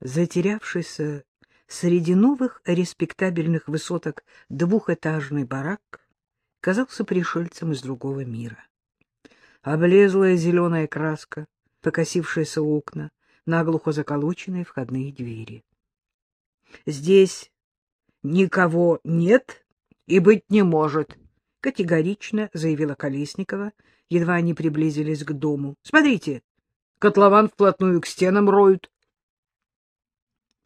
Затерявшийся среди новых респектабельных высоток двухэтажный барак казался пришельцем из другого мира. Облезлая зеленая краска, покосившиеся окна, наглухо заколоченные входные двери. — Здесь никого нет и быть не может, — категорично заявила Колесникова, едва они приблизились к дому. — Смотрите, котлован вплотную к стенам роют.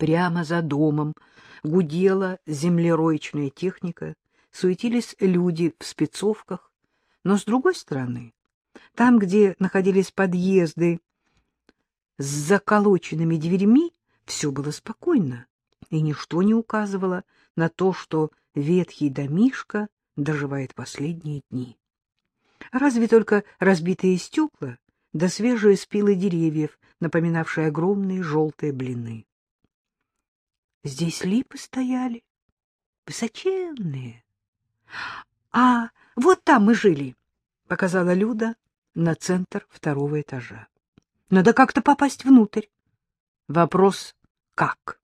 Прямо за домом гудела землероечная техника, суетились люди в спецовках, но с другой стороны, там, где находились подъезды с заколоченными дверьми, все было спокойно, и ничто не указывало на то, что ветхий домишка доживает последние дни. Разве только разбитые стекла да свежие спилы деревьев, напоминавшие огромные желтые блины. Здесь липы стояли, высоченные. — А вот там мы жили, — показала Люда на центр второго этажа. — Надо как-то попасть внутрь. Вопрос — как?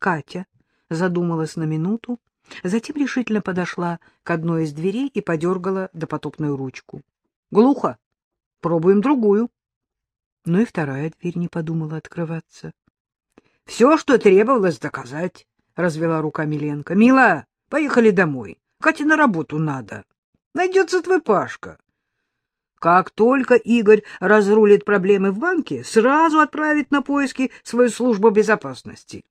Катя задумалась на минуту, затем решительно подошла к одной из дверей и подергала допотопную ручку. — Глухо. Пробуем другую. Но и вторая дверь не подумала открываться. — Все, что требовалось доказать, — развела руками Ленка. — Мила, поехали домой. Кате на работу надо. Найдется твой Пашка. Как только Игорь разрулит проблемы в банке, сразу отправит на поиски свою службу безопасности.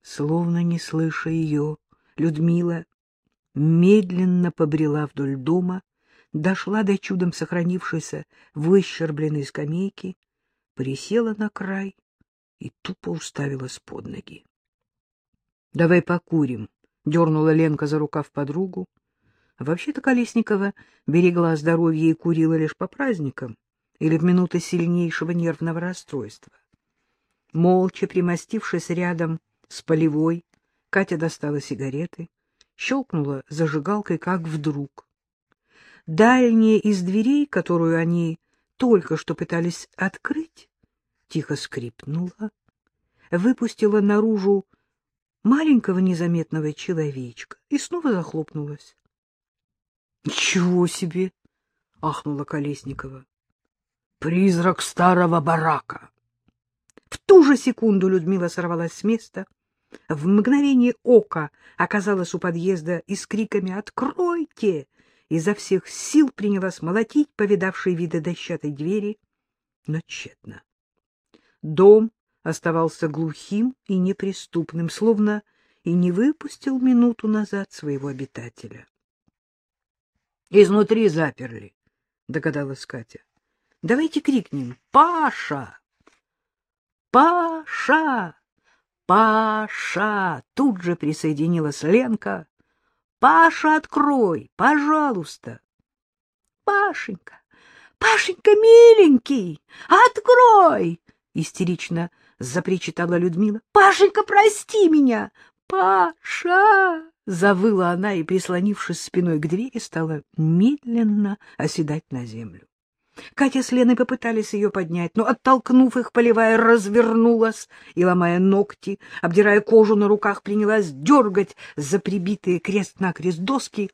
Словно не слыша ее, Людмила медленно побрела вдоль дома, дошла до чудом сохранившейся выщербленной скамейки, присела на край и тупо уставилась под ноги. — Давай покурим, — дернула Ленка за рукав подругу. Вообще-то Колесникова берегла здоровье и курила лишь по праздникам или в минуты сильнейшего нервного расстройства. Молча примостившись рядом с полевой, Катя достала сигареты, щелкнула зажигалкой, как вдруг Дальняя из дверей, которую они только что пытались открыть, тихо скрипнула, выпустила наружу маленького незаметного человечка и снова захлопнулась. — Ничего себе! — ахнула Колесникова. — Призрак старого барака! В ту же секунду Людмила сорвалась с места, в мгновение ока оказалась у подъезда и с криками «Откройте!» изо всех сил принялась молотить повидавшие виды дощатой двери, но тщетно. Дом оставался глухим и неприступным, словно и не выпустил минуту назад своего обитателя. — Изнутри заперли, — догадалась Катя. — Давайте крикнем «Паша!» «Паша! Паша!» Тут же присоединилась Ленка. Паша, открой, пожалуйста. Пашенька, Пашенька, миленький, открой! Истерично запричитала Людмила. Пашенька, прости меня! Паша! Завыла она и, прислонившись спиной к двери, стала медленно оседать на землю. Катя с Леной попытались ее поднять, но, оттолкнув их, Полевая развернулась и, ломая ногти, обдирая кожу на руках, принялась дергать за прибитые крест-накрест доски.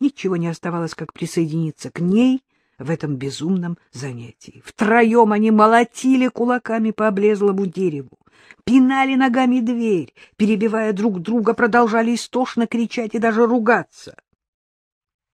Ничего не оставалось, как присоединиться к ней в этом безумном занятии. Втроем они молотили кулаками по облезлому дереву, пинали ногами дверь, перебивая друг друга, продолжали истошно кричать и даже ругаться —